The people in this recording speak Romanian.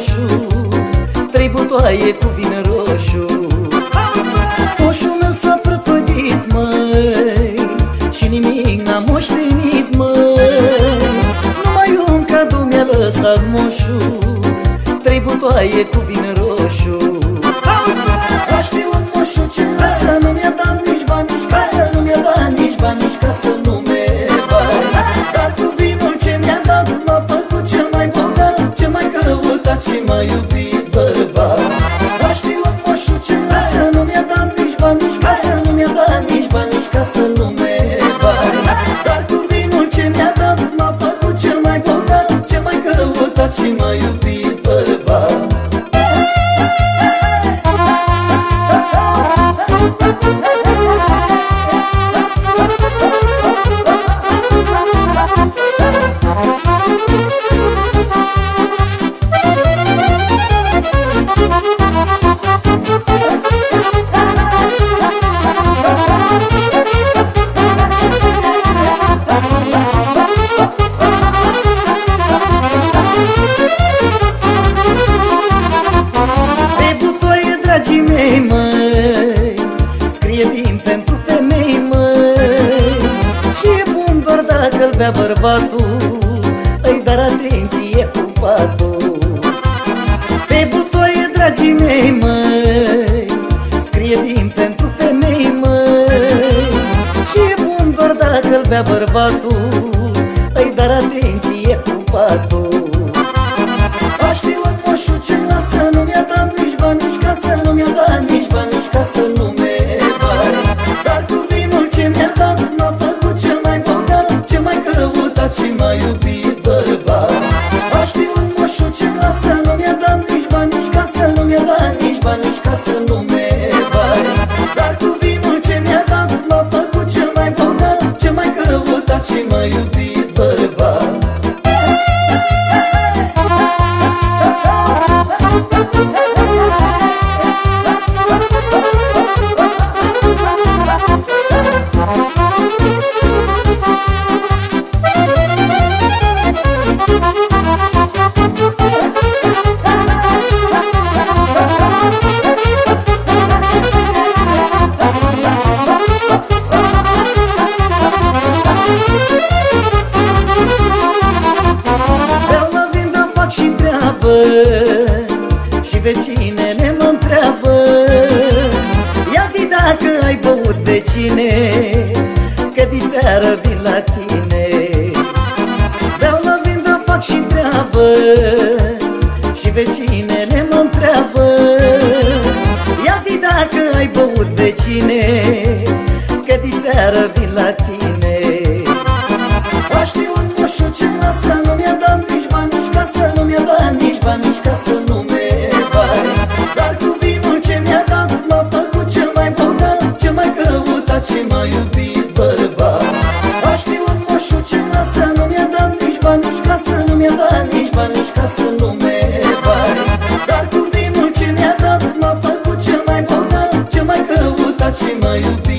coșu Trei butoaie cu vin roșu. Coșul meu s-a prăfădit, măi Și nimic n-am moștenit, măi. Numai un cadou mi-a lăsat moșu Trei butoaie cu vin roșu. Căutat și mai iubit dragii mei, măi Scrie vin pentru femei, măi Și e bun doar dacă-l bea bărbatul Îi dar atenție cu patul Pe butoie, dragii mei, măi Scrie vin pentru femei, măi Și e bun doar dacă-l bea bărbatul căutat și mai iubit bărbat. Aș știut moșu ce lasă Nu mi-a dat nici bani, nici casă Nu mi-a dat nici bani, nici casă Nu mi-e bani. Dar cu vinul ce mi-a dat M-a făcut cel mai bogat Cel mai căutat și mai iubit bărbat treabă Și vecinele mă întreabă. Ia zi dacă ai băut vecine Că diseară vin la tine. Beau la vin, dar fac și treabă Și vecinele mă întreabă. Ia zi dacă ai băut vecine Că diseară vin la tine. Aș știut moșu ce lasă Nu mi-a dat banici ca să nu me bani Dar cu vinul ce mi-a dat M-a făcut cel mai bogat Cel mai căutat și mai iubit bărbat. Aș fi un moșu ce lasă Nu mi-a dat nici bani, nici casă Nu mi-a dat nici bani, nici casă Nu me bani Dar cu vinul ce mi-a dat M-a făcut cel mai bogat Cel mai căutat și mai iubit